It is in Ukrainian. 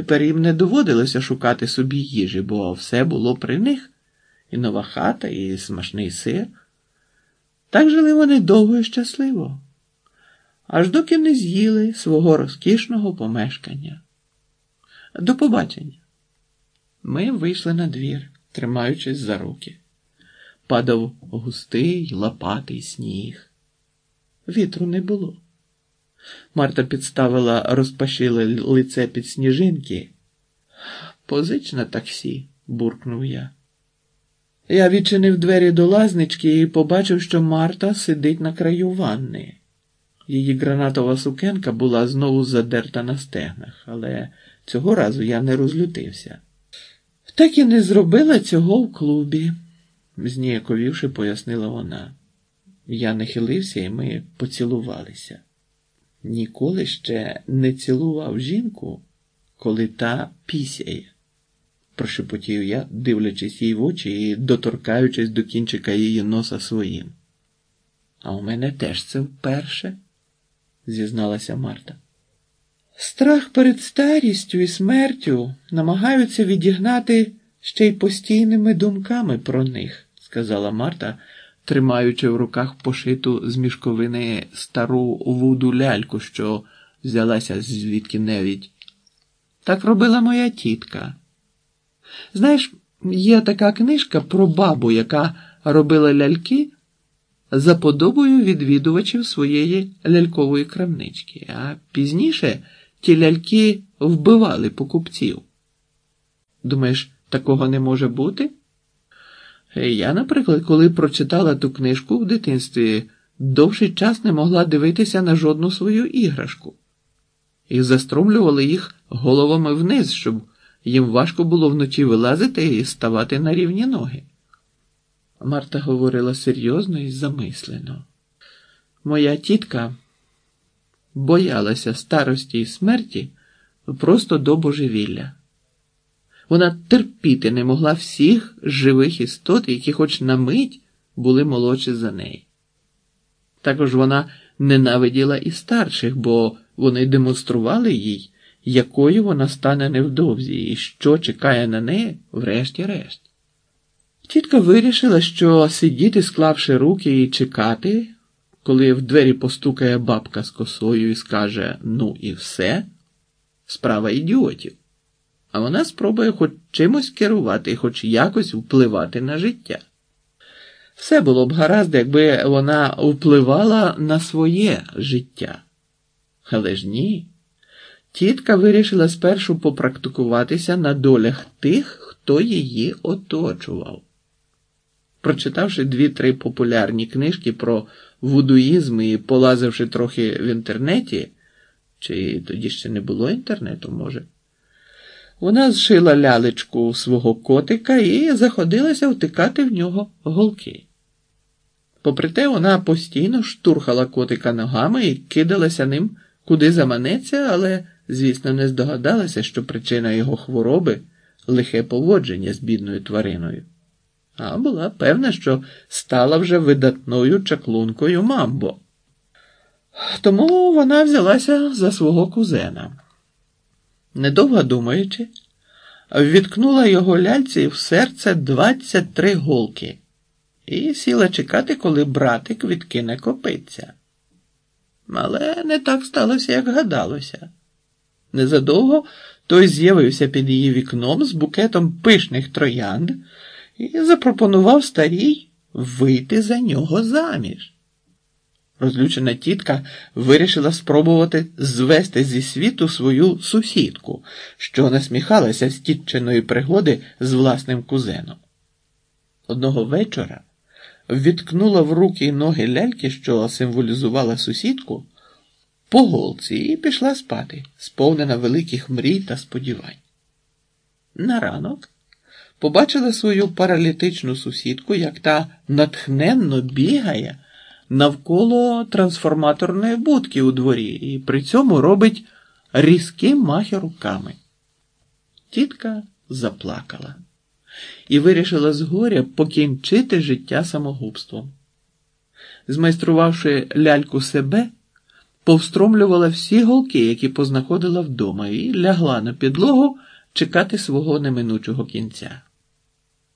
Тепер їм не доводилося шукати собі їжі, бо все було при них і нова хата, і смачний сир. Так жили вони довго і щасливо, аж доки не з'їли свого розкішного помешкання. До побачення. Ми вийшли на двір, тримаючись за руки. Падав густий лопатий сніг. Вітру не було. Марта підставила розпашіле лице під сніжинки. Позич на таксі, буркнув я. Я відчинив двері до лазнички і побачив, що Марта сидить на краю ванни. Її гранатова сукенка була знову задерта на стегнах, але цього разу я не розлютився. Так і не зробила цього в клубі, зніяковівши, пояснила вона. Я нахилився, і ми поцілувалися. Ніколи ще не цілував жінку, коли та пісяє, прошепотів я, дивлячись їй в очі і доторкаючись до кінчика її носа своїм. А у мене теж це вперше, зізналася Марта. Страх перед старістю і смертю намагаються відігнати ще й постійними думками про них, сказала Марта, тримаючи в руках пошиту з мішковини стару вуду ляльку, що взялася звідки невідь. Так робила моя тітка. Знаєш, є така книжка про бабу, яка робила ляльки за подобою відвідувачів своєї лялькової крамнички, а пізніше ті ляльки вбивали покупців. Думаєш, такого не може бути? Я, наприклад, коли прочитала ту книжку в дитинстві, довший час не могла дивитися на жодну свою іграшку і заструмлювали їх головами вниз, щоб їм важко було вночі вилазити і ставати на рівні ноги. Марта говорила серйозно і замислено. Моя тітка боялася старості і смерті просто до божевілля. Вона терпіти не могла всіх живих істот, які хоч на мить були молодші за неї. Також вона ненавиділа і старших, бо вони демонстрували їй, якою вона стане невдовзі і що чекає на неї, врешті-решт. Тітка вирішила, що сидіти, склавши руки і чекати, коли в двері постукає бабка з косою і скаже ну і все, справа ідіотів. А вона спробує хоч чимось керувати хоч якось впливати на життя. Все було б гаразд, якби вона впливала на своє життя. Але ж ні. Тітка вирішила спершу попрактикуватися на долях тих, хто її оточував. Прочитавши дві-три популярні книжки про вудуїзм і полазивши трохи в інтернеті, чи тоді ще не було інтернету, може, вона зшила лялечку свого котика і заходилася втикати в нього голки. Попри те, вона постійно штурхала котика ногами і кидалася ним куди заманеться, але, звісно, не здогадалася, що причина його хвороби лихе поводження з бідною твариною. А була певна, що стала вже видатною чаклункою мамбо. Тому вона взялася за свого кузена. Недовго думаючи, ввіткнула його ляльці в серце 23 голки і сіла чекати, коли братик відкине копиться. Але не так сталося, як гадалося. Незадовго той з'явився під її вікном з букетом пишних троянд і запропонував старій вийти за нього заміж. Розлючена тітка вирішила спробувати звести зі світу свою сусідку, що насміхалася з тітчиної пригоди з власним кузеном. Одного вечора відкнула в руки й ноги ляльки, що символізувала сусідку, по голці і пішла спати, сповнена великих мрій та сподівань. На ранок побачила свою паралітичну сусідку, як та натхненно бігає навколо трансформаторної будки у дворі і при цьому робить різкі махи руками. Тітка заплакала і вирішила згоря покінчити життя самогубством. Змайструвавши ляльку себе, повстромлювала всі голки, які познаходила вдома, і лягла на підлогу чекати свого неминучого кінця.